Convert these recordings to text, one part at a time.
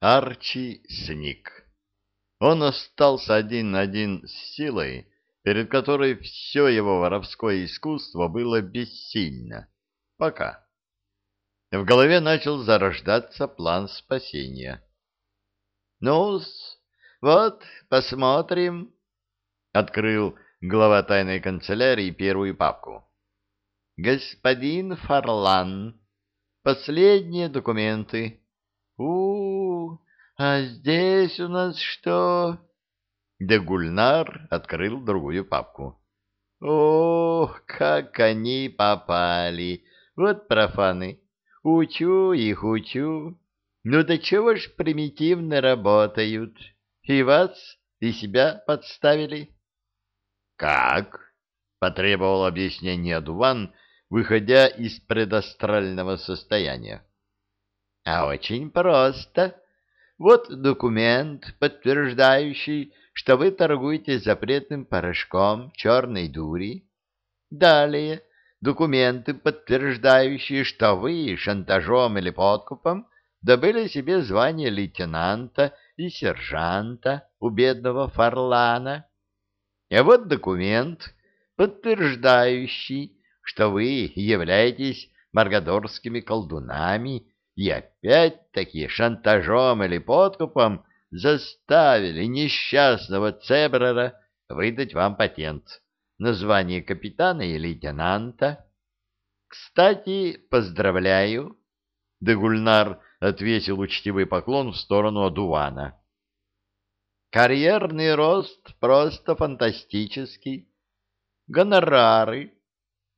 Арчи сник. Он остался один на один с силой, перед которой все его воровское искусство было бессильно. Пока. В голове начал зарождаться план спасения. ну вот, посмотрим. Открыл глава тайной канцелярии первую папку. Господин Фарлан, последние документы. у, -у а здесь у нас что? Дегульнар открыл другую папку. Ох, как они попали! Вот профаны! Учу их, учу. Ну да чего ж примитивно работают? И вас, и себя подставили. Как? Потребовал объяснения Дуван, выходя из предастрального состояния. А очень просто. Вот документ, подтверждающий, что вы торгуете запретным порошком черной дури. Далее документы, подтверждающие, что вы шантажом или подкупом добыли себе звание лейтенанта и сержанта у бедного Фарлана. А вот документ, подтверждающий, что вы являетесь маргадорскими колдунами и опять-таки шантажом или подкупом заставили несчастного Цебрера выдать вам патент на звание капитана и лейтенанта. Кстати, поздравляю. Дегульнар отвесил учтивый поклон в сторону Адувана. Карьерный рост просто фантастический. Гонорары.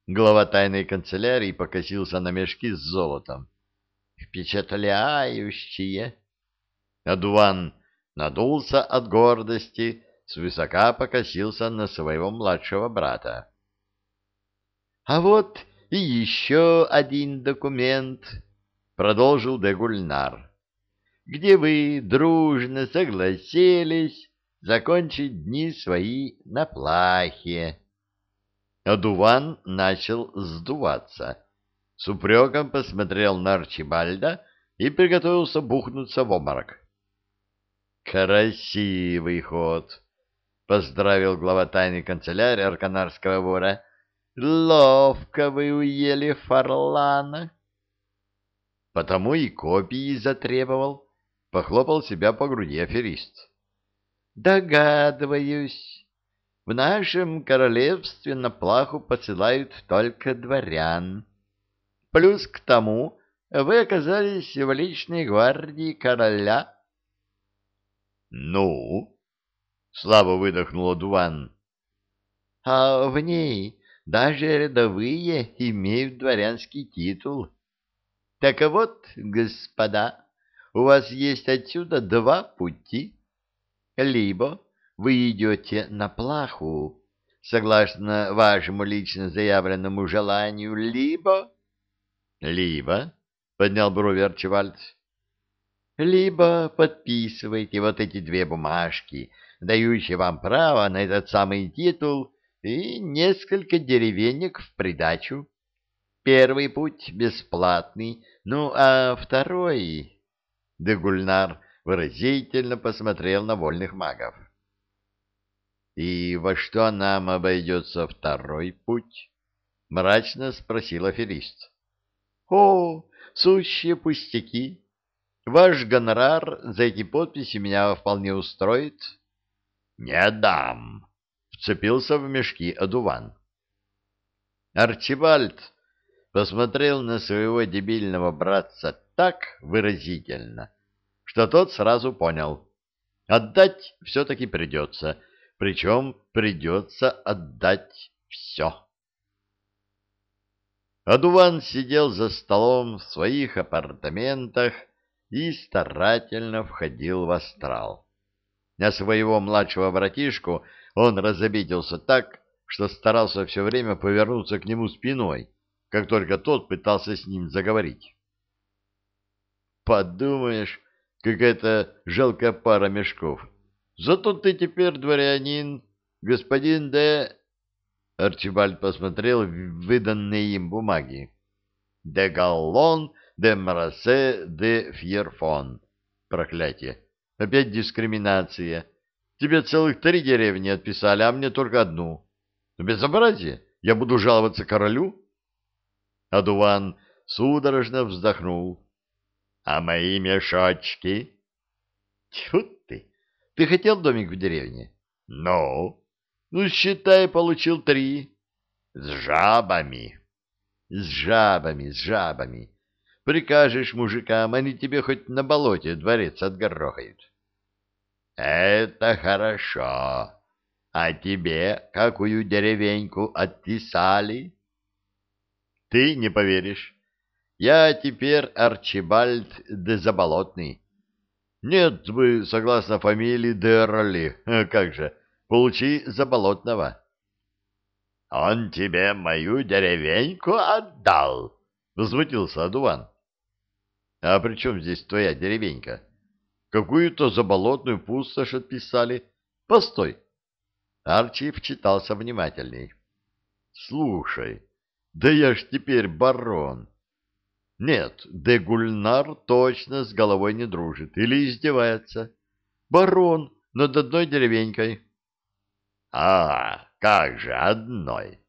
Глава тайной канцелярии покосился на мешки с золотом. Впечатляющие. Адуван надулся от гордости, свысока покосился на своего младшего брата. — А вот и еще один документ, — продолжил Дегульнар, — где вы дружно согласились закончить дни свои на плахе. Адуван начал сдуваться. С упреком посмотрел на Арчибальда и приготовился бухнуться в обморок. «Красивый ход!» — поздравил глава тайной канцелярии Арканарского вора. «Ловко вы уели Фарлана!» «Потому и копии затребовал», — похлопал себя по груди аферист. «Догадываюсь. В нашем королевстве на плаху посылают только дворян. Плюс к тому вы оказались в личной гвардии короля». «Ну?» — слабо выдохнула Дуван. «А в ней даже рядовые имеют дворянский титул. Так вот, господа, у вас есть отсюда два пути. Либо вы идете на плаху, согласно вашему лично заявленному желанию, либо... — Либо, — поднял брови Арчевальд, либо подписывайте вот эти две бумажки, дающие вам право на этот самый титул и несколько деревенек в придачу. Первый путь бесплатный, ну а второй... Дегульнар выразительно посмотрел на вольных магов. — И во что нам обойдется второй путь? — мрачно спросил аферист. — О, сущие пустяки! Ваш гонорар за эти подписи меня вполне устроит. — Не дам! — вцепился в мешки одуван. Арчибальд посмотрел на своего дебильного братца так выразительно, что тот сразу понял. Отдать все-таки придется, причем придется отдать все. Адуван сидел за столом в своих апартаментах и старательно входил в астрал. На своего младшего братишку он разобиделся так, что старался все время повернуться к нему спиной, как только тот пытался с ним заговорить. «Подумаешь, какая-то жалкая пара мешков. Зато ты теперь дворянин, господин Д...» Арчибальд посмотрел выданные им бумаги. «Де Галлон де Мрасе де Фьерфон, проклятие. Опять дискриминация. Тебе целых три деревни отписали, а мне только одну. Безобразие. Я буду жаловаться королю? Адуван судорожно вздохнул. — А мои мешочки? — Тьфу ты! Ты хотел домик в деревне? — Ну? — Ну, считай, получил три. — С жабами. — С жабами, с жабами. Прикажешь мужикам, они тебе хоть на болоте дворец отгорохают. — Это хорошо. А тебе какую деревеньку отписали? — Ты не поверишь. Я теперь Арчибальд де Заболотный. Нет, вы, согласно фамилии Дерли, как же, получи Заболотного. — Он тебе мою деревеньку отдал, — возмутился Адуван. — А при чем здесь твоя деревенька? Какую-то заболотную пустошь отписали. Постой. Арчи вчитался внимательней. — Слушай, да я ж теперь барон. Нет, Дегульнар точно с головой не дружит или издевается. Барон над одной деревенькой. — А, как же одной?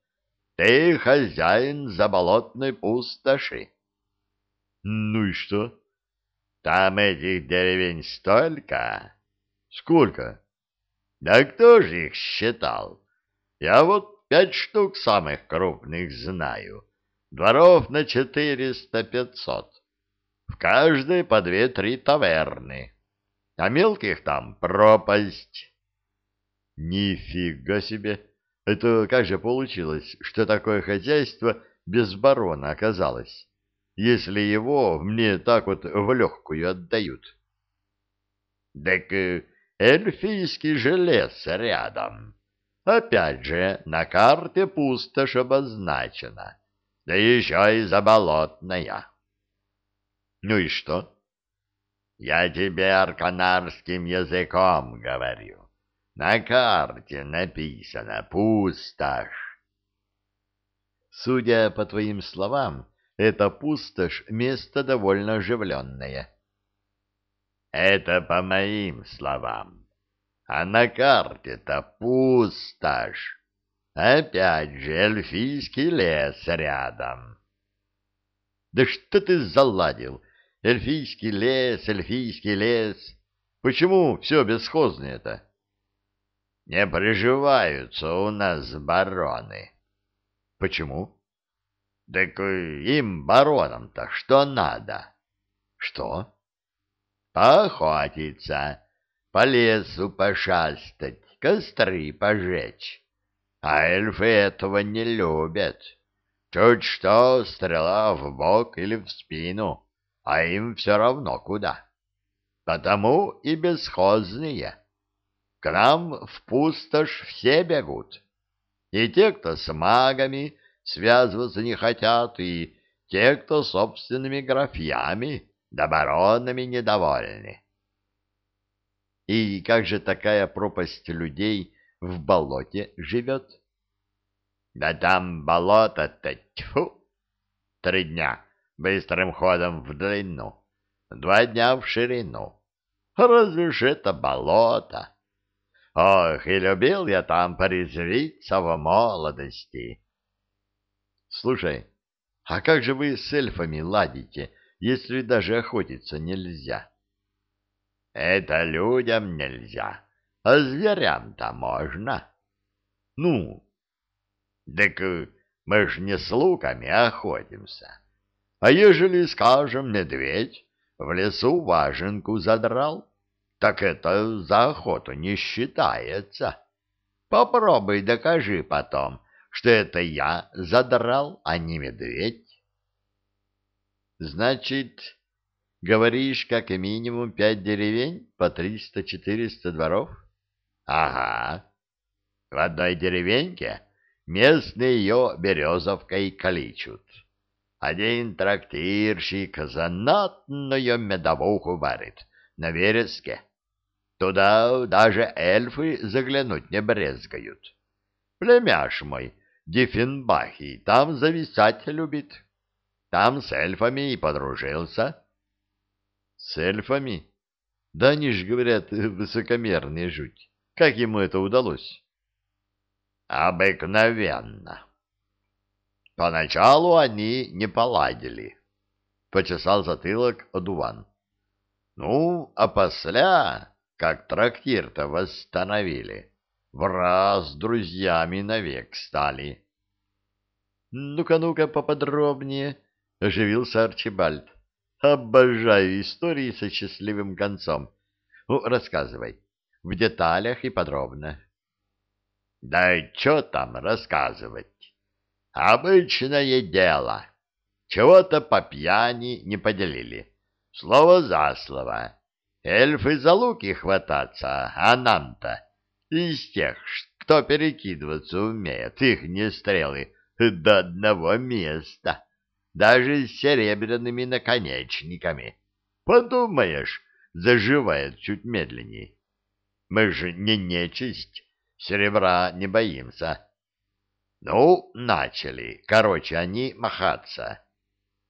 Ты хозяин заболотной пустоши. — Ну и что? — Там этих деревень столько. — Сколько? — Да кто же их считал? Я вот пять штук самых крупных знаю. — Дворов на четыреста-пятьсот. В каждой по две-три таверны. А мелких там пропасть. Нифига себе! Это как же получилось, что такое хозяйство без барона оказалось, если его мне так вот в легкую отдают? Так э, эльфийский желез рядом. Опять же, на карте пустошь обозначена да еще и заболотная. Ну и что? Я тебе арканарским языком говорю. На карте написано «пустошь». Судя по твоим словам, эта пустошь — место довольно оживленное. Это по моим словам. А на карте-то пустошь. Опять же эльфийский лес рядом. Да что ты заладил? Эльфийский лес, эльфийский лес. Почему все бесхозное-то? Не приживаются у нас бароны. Почему? Так им, баронам-то, что надо? Что? Поохотиться, по лесу пошастать, костры пожечь. А эльфы этого не любят. Чуть что, стрела в бок или в спину, а им все равно куда. Потому и бесхозные. К нам в пустошь все бегут. И те, кто с магами связываться не хотят, и те, кто собственными графьями да баронами недовольны. И как же такая пропасть людей в болоте живет. Да там болото-то, тьфу! Три дня быстрым ходом в длину, два дня в ширину. Разве ж это болото? Ох, и любил я там порезвиться в молодости. Слушай, а как же вы с эльфами ладите, если даже охотиться нельзя? Это людям нельзя, а зверям-то можно. Ну, так мы ж не с луками охотимся. А ежели, скажем, медведь в лесу важенку задрал, так это за охоту не считается. Попробуй докажи потом, что это я задрал, а не медведь. Значит, говоришь, как минимум пять деревень по триста-четыреста дворов? Ага. В одной деревеньке местные ее березовкой каличут. Один трактирщик занатную медовуху варит на вереске. Туда даже эльфы заглянуть не брезгают. Племяш мой, Диффенбахи, там зависать любит. Там с эльфами и подружился. С эльфами? Да они ж, говорят, высокомерные жуть. Как ему это удалось? Обыкновенно. Поначалу они не поладили. Почесал затылок одуван. Ну, а после, как трактир-то восстановили, в раз друзьями навек стали. Ну-ка, ну-ка, поподробнее, — оживился Арчибальд. Обожаю истории со счастливым концом. Ну, рассказывай, в деталях и подробно. Да что там рассказывать? Обычное дело. Чего-то по пьяни не поделили. Слово за слово. Эльфы за луки хвататься, а нам-то из тех, кто перекидываться умеет, их не стрелы до одного места, даже с серебряными наконечниками. Подумаешь, заживает чуть медленнее. Мы же не нечисть, серебра не боимся. Ну, начали, короче, они махаться.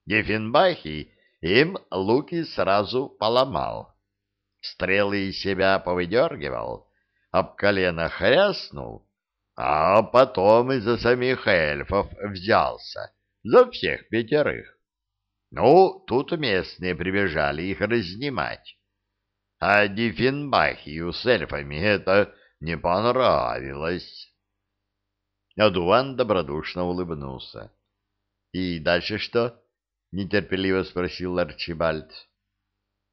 Диффенбахи им луки сразу поломал. Стрелы из себя повыдергивал, об колено хряснул, а потом из-за самих эльфов взялся, за всех пятерых. Ну, тут местные прибежали их разнимать. А Диффенбахию с эльфами это не понравилось. Адуан добродушно улыбнулся. — И дальше что? — нетерпеливо спросил Арчибальд. —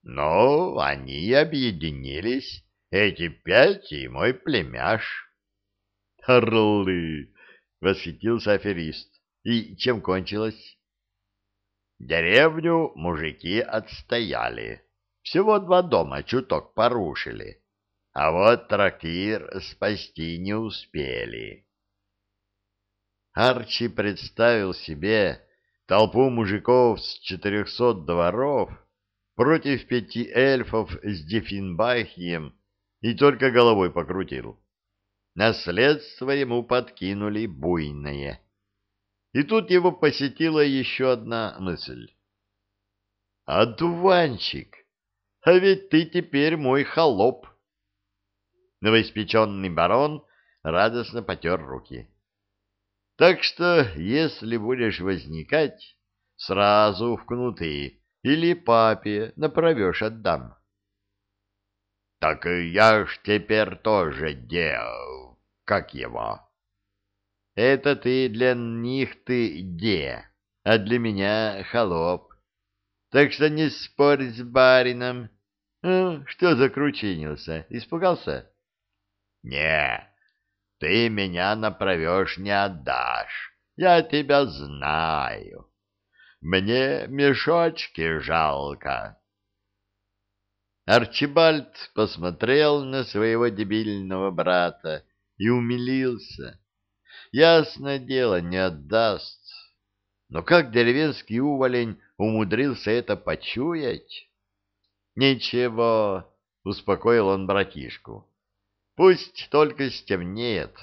Ну, они объединились, эти пять и мой племяш. — Орлы! — восхитился аферист. — И чем кончилось? — Деревню мужики отстояли. Всего два дома чуток порушили. А вот трактир спасти не успели. Арчи представил себе толпу мужиков с четырехсот дворов против пяти эльфов с Дефинбахием и только головой покрутил. Наследство ему подкинули буйное. И тут его посетила еще одна мысль. «Одуванчик, а ведь ты теперь мой холоп!» Новоиспеченный барон радостно потер руки. Так что, если будешь возникать, сразу в кнуты или папе направешь отдам. — Так я ж теперь тоже дел, как его. — Это ты для них ты де, а для меня холоп. Так что не спорь с барином. Ну, что закручинился, испугался? — Не, ты меня направешь не отдашь. Я тебя знаю. Мне мешочки жалко. Арчибальд посмотрел на своего дебильного брата и умилился. Ясное дело, не отдаст. Но как деревенский уволень умудрился это почуять? Ничего, успокоил он братишку. Пусть только стемнеет.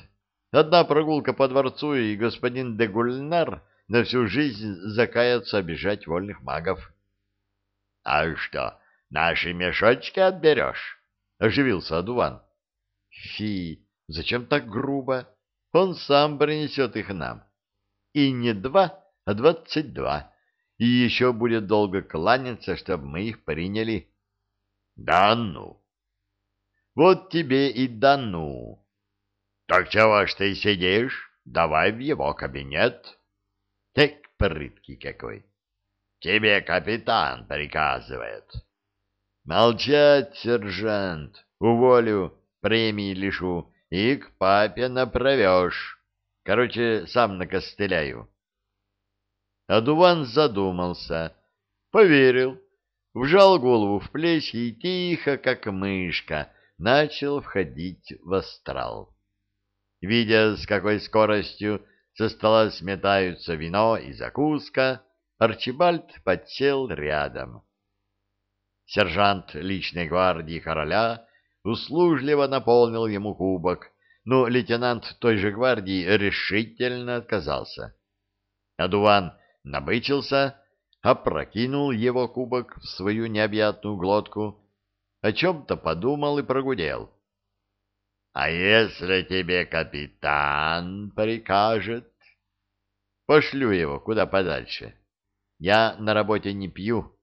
Одна прогулка по дворцу, и господин де Гульнар на всю жизнь закается обижать вольных магов. — А что, наши мешочки отберешь? — оживился Адуван. — Фи, зачем так грубо? Он сам принесет их нам. И не два, а двадцать два. И еще будет долго кланяться, чтобы мы их приняли. — Да ну! Вот тебе и да ну. Так чего ж ты сидишь? Давай в его кабинет. Так прыткий какой. Тебе капитан приказывает. Молчать, сержант. Уволю, премии лишу и к папе направешь. Короче, сам накостыляю. Адуван задумался, поверил, вжал голову в плечи и тихо, как мышка, начал входить в астрал. Видя, с какой скоростью со стола сметаются вино и закуска, Арчибальд подсел рядом. Сержант личной гвардии короля услужливо наполнил ему кубок, но лейтенант той же гвардии решительно отказался. Адуван набычился, опрокинул его кубок в свою необъятную глотку о чем-то подумал и прогудел. — А если тебе капитан прикажет? — Пошлю его куда подальше. Я на работе не пью.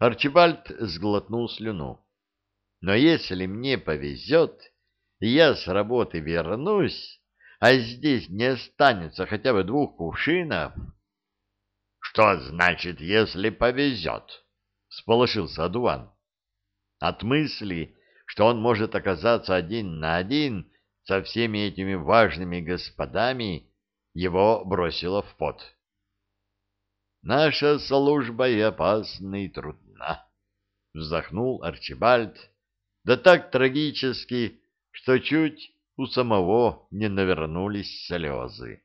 Арчибальд сглотнул слюну. Но если мне повезет, и я с работы вернусь, а здесь не останется хотя бы двух кувшинов... — Что значит, если повезет? — сполошился Адуан. От мысли, что он может оказаться один на один со всеми этими важными господами, его бросило в пот. «Наша служба и опасна и трудна», — вздохнул Арчибальд, да так трагически, что чуть у самого не навернулись слезы.